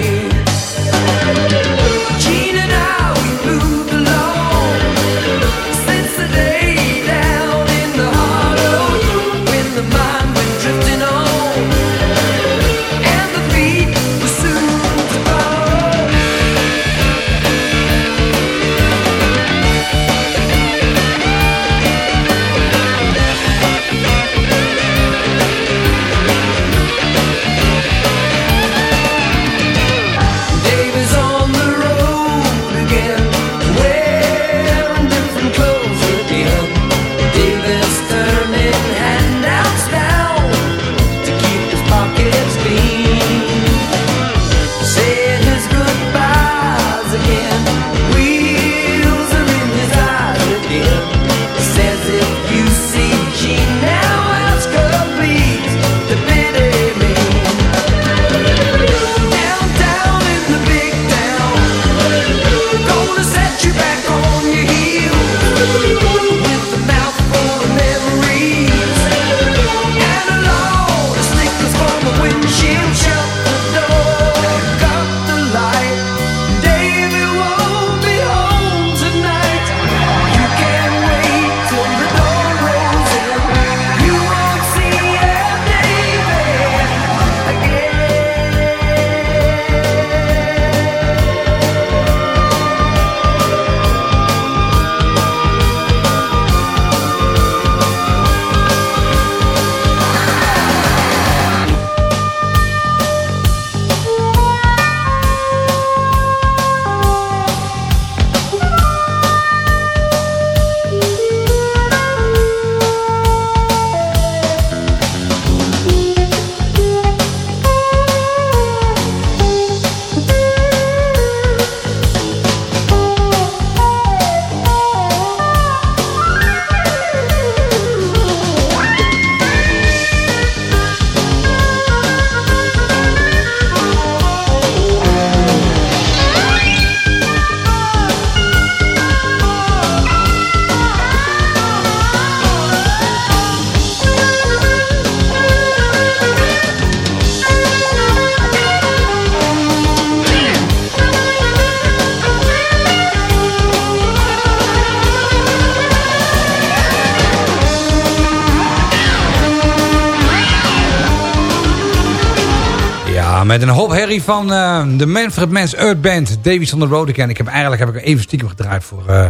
Met een hoop herrie van eh, de Manfred Mans Earth Band. Davies on the Road again. Ik heb eigenlijk heb ik even stiekem gedraaid voor, eh,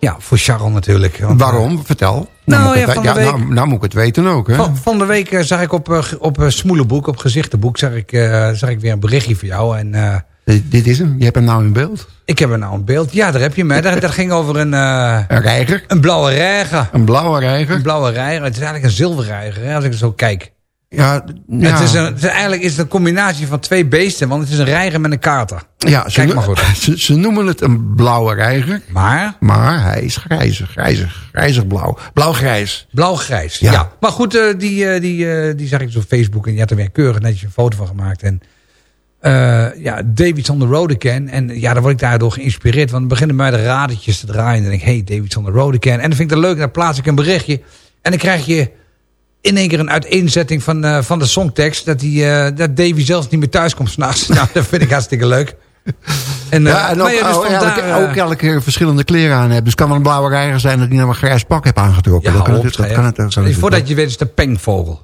Ja, voor Charles natuurlijk. Want, Waarom? Vertel. Nou, moet ik ja, het, van de ja, week- nou, nou moet ik het weten ook. Hè? Van, van de week eh, zag ik op, eh, op eh, Smoelenboek, op Gezichtenboek, zag ik, eh, zag ik weer een berichtje voor jou. En eh, Dit, is hem. Je hebt hem nou in beeld. ik heb er nou een beeld. Ja, daar heb je me. Dat, dat ging over een, eh, Een reiger. een blauwe reiger. Een blauwe reiger. Een blauwe reiger. Het is eigenlijk een zilverreiger, als ik er zo kijk. Ja, ja. Het is een, het is, eigenlijk is het een combinatie van twee beesten, want het is een reiger met een kater. ja ze, Kijk maar goed. Ze, ze noemen het een blauwe reiger. Maar Maar hij is grijzig. Grijzig. Grijzig blauw. Blauw-grijs. blauw-grijs. Ja. Ja. Maar goed, eh, die, eh, die, eh, die zag ik dus op Facebook en je had er weer keurig netjes een foto van gemaakt. En ja, David's on the road again. En ja, daar word ik daardoor geïnspireerd. Want dan beginnen mij de radertjes te draaien. En dan denk ik, hey, David's on the road again. En dan vind ik het leuk, dan plaats ik een berichtje. En dan krijg je in één keer een uiteenzetting van, eh, van de songtekst. Dat, die, eh, dat Davy zelfs niet meer thuis komt s'nachts. nou, dat vind ik hartstikke leuk. En, eh, Ja, en ook, ja, dus vandaar, elke, eh, ook elke keer verschillende kleren aan hebben. Dus het kan wel een blauwe reiger zijn dat hij nou een grijs pak heeft aangetrokken. ja, dat kan op, natuurlijk- dat kan het- hè. dat kan Voordat je weet is het een pengvogel.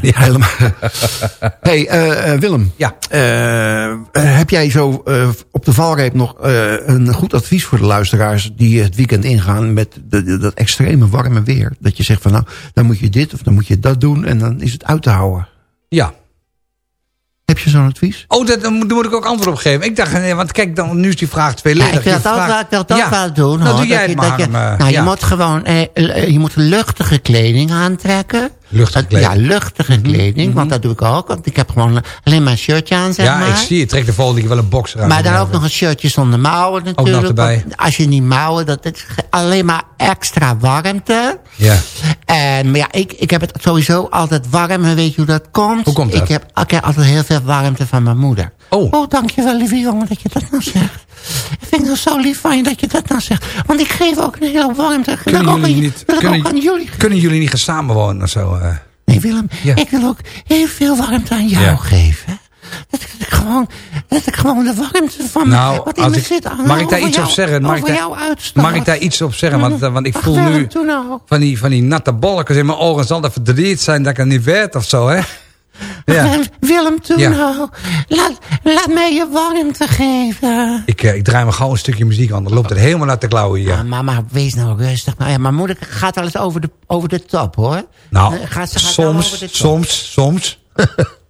Ja, helemaal. hey, eh, eh, Willem. Ja. Eh, heb jij zo op de valreep nog een goed advies voor de luisteraars... die het weekend ingaan met de, de- dat extreme warme weer? Dat je zegt van nou, dan moet je dit of dan moet je dat doen... en dan is het uit te houden. Ja. Heb je zo'n advies? Oh, dat, daar moet ik ook antwoord op geven. Ik dacht, nee, want kijk, dan, nu is die vraag tweeledig. Ja, ik wil Je vraagt- wel, ik wil het ook Ja. wel doen. Nou, hoor. doe jij Dat het je- dat je- nou, je ja. moet gewoon eh, je moet luchtige kleding aantrekken. Luchtige Ja, kleding. Mhm. luchtige kleding. Want dat doe ik ook. Want ik heb gewoon alleen maar een shirtje aan, zeg Ja, maar. ik zie je. Trek de volgende keer wel een boxer aan. Maar dan ook nog een shirtje zonder mouwen natuurlijk. nog erbij. Als je niet mouwen, dat is alleen maar extra warmte. Ja. En, maar ja, ik, ik heb het sowieso altijd warm. En weet je hoe dat komt? Hoe komt dat? Ik heb, ik heb altijd heel veel warmte van mijn moeder. Oh. Oh, dankjewel, lieve jongen, dat je dat nou zegt. Ik vind het zo lief van je dat je dat nou zegt. Want ik geef ook een hele warmte. Kunnen jullie aan- niet... Kunnen, aan jullie kunnen jullie niet gaan samenwonen of zo? eh? Nee, Willem, Ja. ik wil ook heel veel warmte aan jou Ja. geven. Dat ik, dat, ik gewoon, dat ik gewoon de warmte van Nou, wat in als me ik- zit... aan- mag ik daar iets jou- op zeggen? Mag ik daar-. Mag ik daar iets op zeggen? Want, eh, want ik Ach, voel nu nou. van die, van die natte bolletjes in mijn ogen. Zal dat verdriet zijn dat ik er niet weet of zo, hè? Ja. Willem, doe Ja. nou. Laat, laat mij je warmte geven. Ik, eh, ik draai me gauw een stukje muziek aan. Dan loopt het helemaal naar de klauwen hier. Ja, mama, wees nou rustig. Maar ja, mijn moeder gaat wel eens over de, over de top, hoor. Nou, gaat- ze gaat over de soms, soms, soms.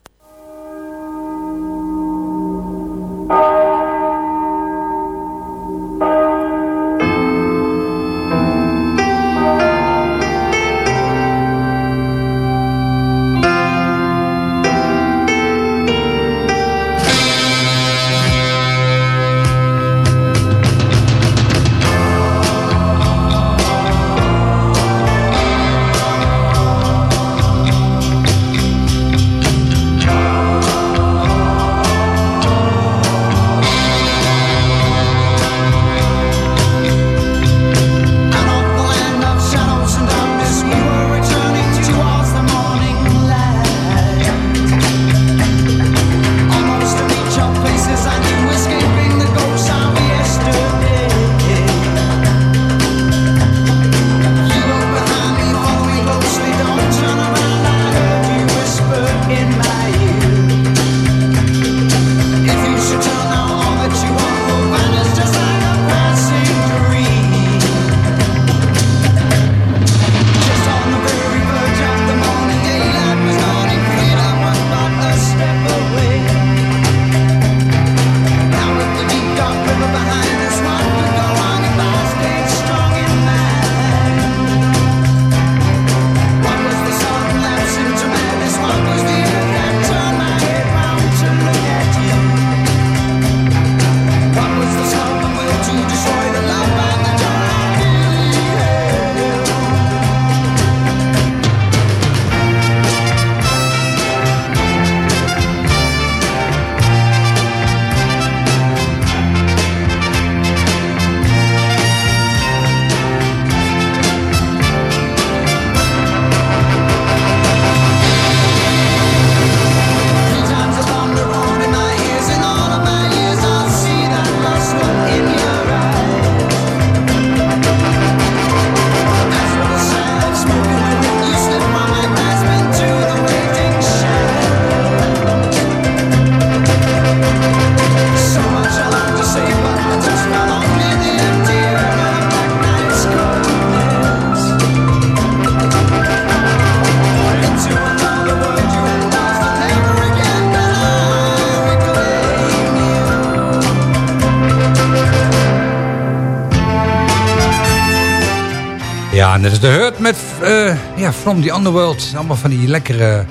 Ja, en dat is de Hurt met eh, ja, From the Underworld. Allemaal van die lekkere,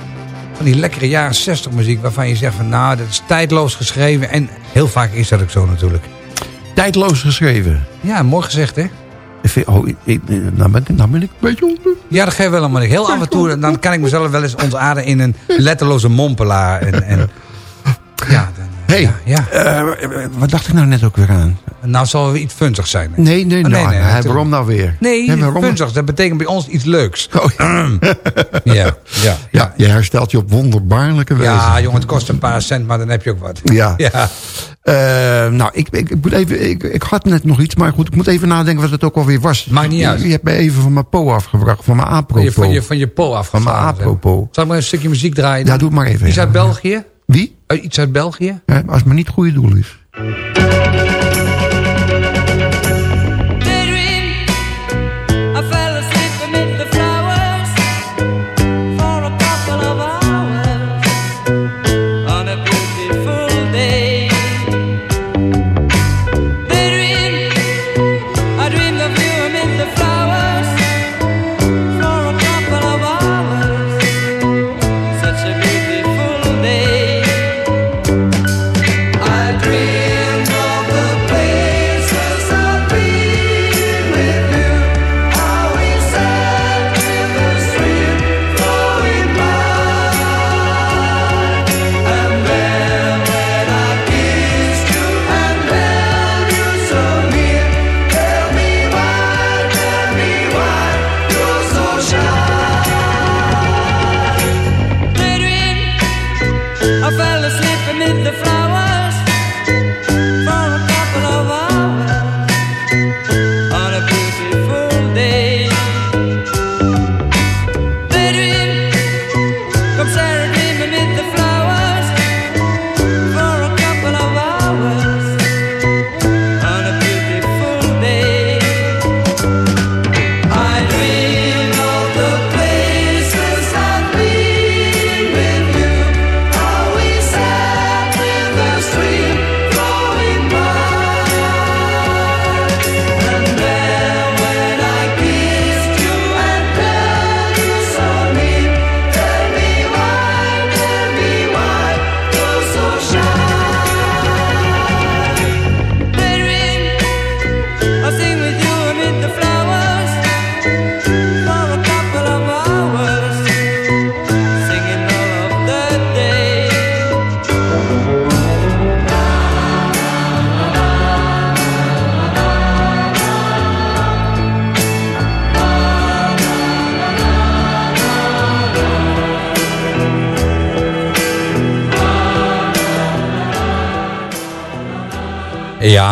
van die lekkere jaren 60 muziek... waarvan je zegt van nou, dat is tijdloos geschreven. En heel vaak is dat ook zo natuurlijk. Tijdloos geschreven. Ja, mooi gezegd hè. Oh, ik, ik, nou, ben, ik- nou ben ik een beetje onder. Ja, dat geeft wel maar Heel af en toe dan kan ik mezelf wel eens ontaarden in een letterloze mompelaar. En, en, dan, hey, ja. eh, wat dacht ik nou net ook weer aan? nou zal het iets funzig zijn. hè? Nee, nee, Oh, nou, hè, natuurlijk. waarom nou weer? Nee, waarom? funzig, dat betekent bij ons iets leuks. Oh, Ja, ja. ja, je herstelt je op wonderbaarlijke wijze. Ja, jongen, het kost een paar cent, maar dan heb je ook wat. Ja. Ja. Eh, nou, ik, ik, ik, moet even, ik, ik had net nog iets, maar goed, ik moet even nadenken wat het ook alweer was. Maakt niet uit. Je, je hebt mij even van mijn po afgebracht, van mijn Van apropos. je, van je, van je po Van afgegaan. mijn apropos. Zal ik maar een stukje muziek draaien? Ja, doe het maar even. Ja. uit België? Wie? Eh, Iets uit België? Als het maar niet het goede doel is.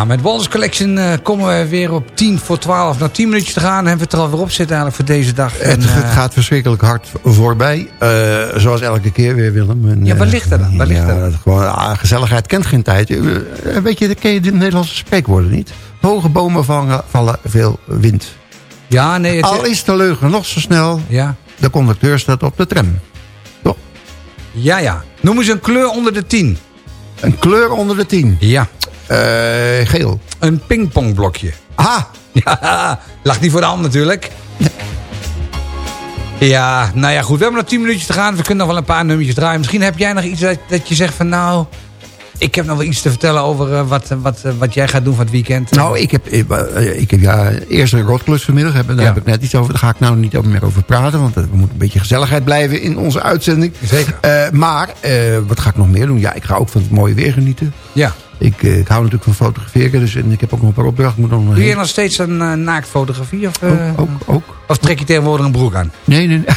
Ja, met Walders Collection eh, komen we weer op 10 voor 12. Na 10 minuutjes te gaan hebben we het er alweer op zitten eigenlijk voor deze dag. En, Het, eh, het gaat verschrikkelijk hard voorbij. eh, zoals elke keer weer, Willem. En, Ja, waar ligt dat dan? Waar ligt ja, dat? dat gewoon, ah, gezelligheid kent geen tijd. Weet je, ken je de Nederlandse spreekwoorden niet? Hoge bomen vallen, vallen veel wind. ja, nee. Het, Al is de leugen nog zo snel, ja. de conducteur staat op de tram. Toch? ja, ja. Noem eens een kleur onder de 10. Een kleur onder de tien. Ja. Eh, geel. Een pingpongblokje. Ah, Ja, lag niet voor de hand natuurlijk. Ja, nou ja, goed. We hebben nog 10 minuutjes te gaan. We kunnen nog wel een paar nummertjes draaien. Misschien heb jij nog iets dat, dat je zegt van nou... Ik heb nog wel iets te vertellen over eh, wat, eh, wat, wat jij gaat doen van het weekend. Nou, ik heb, ik, ik heb ja, eerst een rotklus vanmiddag. Heb, daar Ja. heb ik net iets over. Daar ga ik nou niet over- meer over praten. Want er moet een beetje gezelligheid blijven in onze uitzending. Zeker. Maar, wat ga ik nog meer doen? Ja, ik ga ook van het mooie weer genieten. Ja. Ik, eh, ik hou natuurlijk van fotograferen. Dus, en ik heb ook nog een paar opdrachten. Moet Doe je nog steeds een eh, naaktfotografie? Of, eh, ook, ook, ook. of trek je tegenwoordig een broek aan? Nee, nee, nee.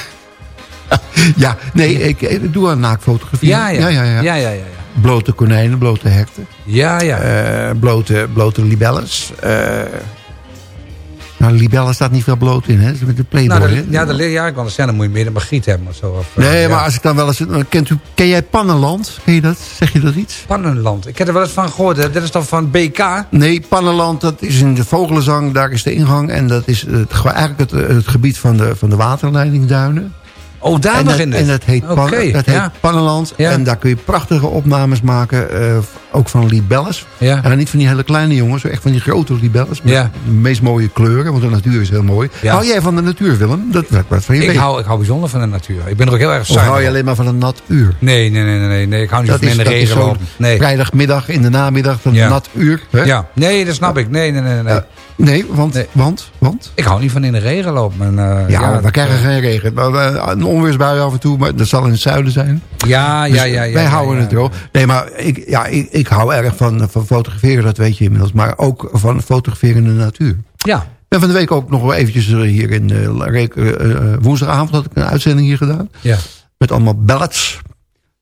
ja, nee, ik, ik doe een naaktfotografie. Ja, ja. ja, ja, ja. ja, ja, ja. Blote konijnen, blote herten. Ja, ja. eh, blote, blote libelles. Eh nou, libellen staat niet veel bloot in, hè? Met de playboy, nou, dat, ja, dat leer ja, ik kan zeggen, dan moet je meer een magiet hebben of zo. Of, eh, Nee, ja. maar als ik dan wel eens... Kent u, ken jij Pannenland? Ken je dat? Zeg je dat iets? Pannenland. Ik heb er wel eens van gehoord. hè. Dat is dan van BK. Nee, Pannenland, dat is in de Vogelenzang. Daar is de ingang. En dat is het, eigenlijk het, het gebied van de, van de waterleidingduinen. Oh, daar en dat, het. en dat heet, Pan, Oké, dat heet ja. Pannenland. Ja. En daar kun je prachtige opnames maken. eh, ook van libelles. Ja. En niet van die hele kleine jongens, echt van die grote libelles. Met Ja. de meest mooie kleuren, want de natuur is heel mooi. Ja. Hou jij van de natuur, Willem? Dat wat van je Ik weet. hou, ik hou bijzonder van de natuur. Ik ben er ook heel erg Of zuinig hou je alleen maar van een nat uur? Nee, nee, nee, nee, nee. Ik hou niet Dat van is, in de regen lopen. Nee. vrijdagmiddag in de namiddag, een Ja. nat uur. Hè? Ja, nee, dat snap ik. Nee, nee, nee, nee. Ja. Nee, want, Nee. want, want? Ik hou niet van in de regen lopen. En, eh, Ja, we krijgen geen regen. Een onweersbui af en toe, maar dat zal in het zuiden zijn. Ja, Dus ja, ja. ja wij ja, houden ja. het droog. Nee, maar ik, ja, ik, ik hou erg van, van fotograferen, dat weet je inmiddels. Maar ook van fotograferen in de natuur. Ja, Ik ben van de week ook nog wel eventjes eh, hier in eh, eh, eh, woensdagavond had ik een uitzending hier gedaan. ja. Met allemaal ballads.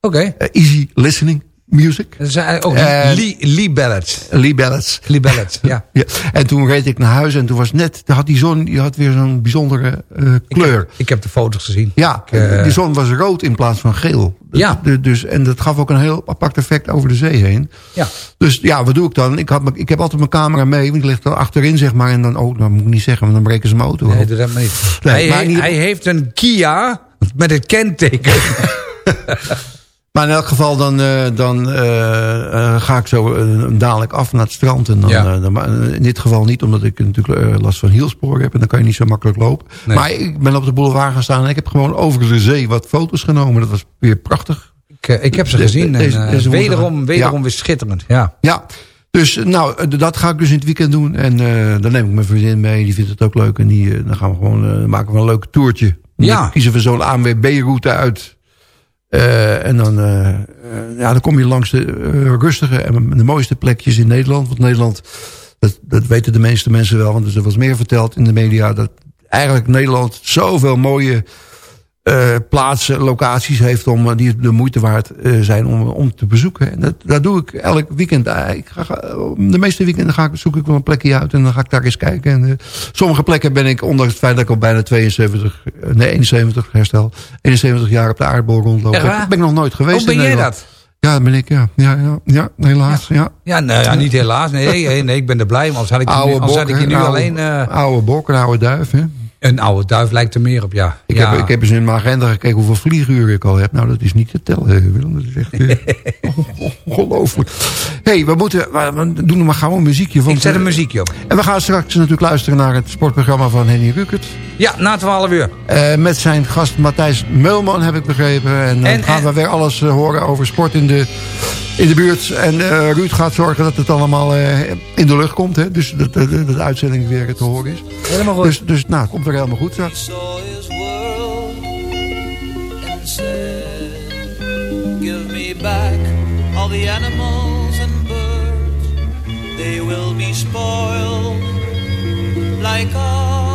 Oké. eh, easy listening music. Dat zijn ook Eh, Lee, Lee Ballads. Lee ballads. Lee Ballads, ja. Ja. En toen reed ik naar huis en toen was net, had die zon die had weer zo'n bijzondere eh, Ik kleur. heb, ik heb de foto's gezien. Ja, Ik, eh, die zon was rood in plaats van geel. Ja. Dus, dus, en dat gaf ook een heel apart effect over de zee heen. Ja. Dus ja, wat doe ik dan? Ik, had, ik heb altijd mijn camera mee, want die ligt er achterin, zeg maar. En dan, oh, dat moet ik niet zeggen, want dan breken ze mijn auto Nee, dat niet. Nee, hij, maar ieder hij heeft een Kia met het kenteken. Maar in elk geval, dan, eh, dan eh, eh, ga ik zo dadelijk af naar het strand. En dan, Ja. dan, in dit geval niet, omdat ik natuurlijk last van hielsporen heb. En dan kan je niet zo makkelijk lopen. Nee. Maar ik ben op de boulevard gaan staan en ik heb gewoon over de zee wat foto's genomen. Dat was weer prachtig. ik, ik heb ze De- gezien. deze- en, deze wederom wederom Ja. weer schitterend. Ja. Ja, dus nou, dat ga ik dus in het weekend doen. En dan neem ik mijn vriendin mee, die vindt het ook leuk. En die, dan gaan we gewoon, maken we een leuk toertje. Ja. Kiezen we zo'n ANWB-route uit. Eh, en dan, eh, eh, ja, dan kom je langs de eh, rustige en de mooiste plekjes in Nederland. Want Nederland, dat, dat weten de meeste mensen wel. Want er was meer verteld in de media. Dat eigenlijk Nederland zoveel mooie eh, plaatsen, locaties heeft om, eh, die de moeite waard eh, zijn om, om te bezoeken. En dat, dat doe ik elk weekend. Eh, Ik ga, de meeste weekenden ga ik, zoek ik wel een plekje uit en dan ga ik daar eens kijken. En, sommige plekken ben ik, ondanks het feit dat ik al bijna 72, eh, nee 71 herstel, 71 jaar op de aardbol rondloop. Echt waar? ben, ik nog nooit geweest Hoe ben jij dat? Ja, dat ben ik, ja. Ja, ja, ja helaas, ja. Ja, nou, ja, niet helaas. Nee, nee, nee, ik ben er blij om. Anders had ik nu, Oude had ik je nu oude, alleen... oude bok, een oude duif, hè. Een oude duif lijkt er meer op, ja. Ik, ja. heb, ik heb eens in mijn agenda gekeken hoeveel vlieguren ik al heb. Nou, dat is niet te tellen, Willem. Dat is echt eh, ongelooflijk. Hé, hey, we moeten... We doen maar gauw een muziekje. Want, Ik zet een muziekje op. En we gaan straks natuurlijk luisteren naar het sportprogramma van Henny Rukert. Ja, na 12 uur. Eh, met zijn gast Matthijs Meulman, heb ik begrepen. En dan En- gaan en- we weer alles eh, horen over sport in de, in de buurt. En eh, Ruud gaat zorgen dat het allemaal eh, in de lucht komt. Hè? Dus dat, dat, dat de uitzending weer te horen is. Helemaal goed. Dus, dus nou, het komt er helemaal goed straks. said, Give me back all the animals and birds. They will be spoiled like all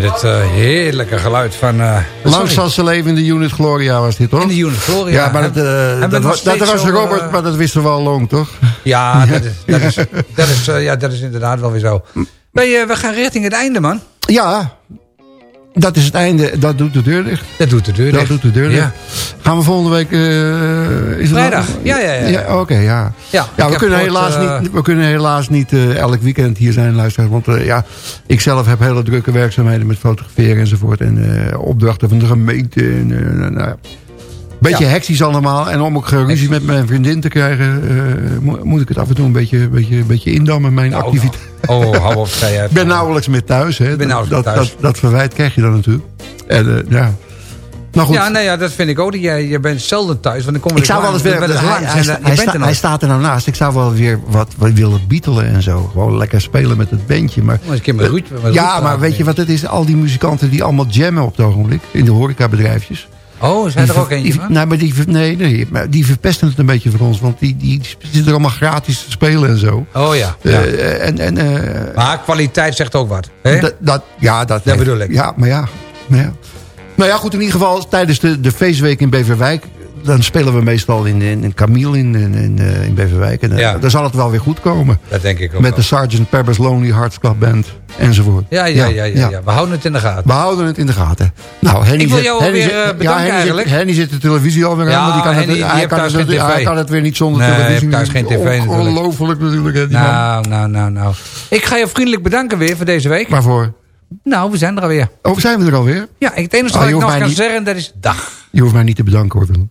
met het eh, heerlijke geluid van... eh Lang sorry. zal ze leven in de Unit Gloria was dit, toch? In de Unit Gloria. Ja, maar dat, eh, dat, was, dat was Robert, eh, maar dat wisten we al lang, toch? Ja, dat is, dat is, dat is, eh, ja, dat is inderdaad wel weer zo. Eh, we gaan richting het einde, man. Ja, dat is het einde. Dat doet de deur dicht. Dat doet de deur Dat dicht. doet de deur dicht. Ja. Gaan we volgende week... eh, is Vrijdag. nog- Ja, ja, ja. Oké, ja. Ja, Ja, ik we kunnen, helaas eh, niet, we kunnen helaas niet eh, elk weekend hier zijn, luisteraars. Want eh, ja, ik zelf heb hele drukke werkzaamheden met fotograferen enzovoort. En eh, opdrachten van de gemeente. En, eh, nou, ja. Beetje Ja. hectisch allemaal. En om ook geen ruzie met mijn vriendin te krijgen... eh, mo- moet ik het af en toe een beetje, beetje, beetje indammen, mijn Nou, activiteit. Oh, hou op, ga je uit. Ik ben nauwelijks meer thuis. Hè. ben nauwelijks dat, meer thuis. Dat, dat verwijt krijg je dan natuurlijk. En, eh, ja. Nou goed. Ja, nee, ja, dat vind ik ook. Jij, je bent zelden thuis, want dan kom je ik zou wel eens weer... wel eens hij, langs. hij, sta- eh, je hij sta- hij staat er nou naast. Ik zou wel weer wat, wat willen beatelen en zo. Gewoon lekker spelen met het bandje. Maar, een keer met Ruud- met Ruud ja, maar weet je wat het is? Al die muzikanten die allemaal jammen op het ogenblik. In de horecabedrijfjes. Oh, zijn er ook eentje die- maar die, nee, nee, maar die verpesten het een beetje voor ons. Want die, die zitten er allemaal gratis te spelen en zo. Oh ja. Eh, en, en, eh, maar kwaliteit zegt ook wat. Hè? dat, dat, ja, dat, Dat bedoel ik. Ja, maar ja, maar ja. Nou ja, goed, in ieder geval tijdens de, de feestweek in Beverwijk... dan spelen we meestal in, in, in Camille in, in, in, eh, in Beverwijk. En eh, Ja. dan zal het wel weer goed komen. Dat denk ik ook Met wel. de Sgt. Pepper's Lonely Hearts Club Band enzovoort. Ja, ja, ja, ja, ja. We houden het in de gaten. We houden het in de gaten. Nou, Henny Ik wil jou alweer, zit- eh, bedanken Henny eigenlijk. Zit, Henny zit de televisie alweer aan. want die kan Henny, het, die hij, kan het, hij tv. kan het weer niet zonder Nee, televisie. thuis geen tv natuurlijk. Ongelooflijk natuurlijk. hè, die man. Nou, nou, nou, nou. Ik ga je vriendelijk bedanken weer voor deze week. Waarvoor? Nou, we zijn er alweer. Oh, zijn we er alweer? Ja, het enige Oh, wat ik nog kan niet- zeggen, dat is dag. Je hoeft mij niet te bedanken hoor, Willem.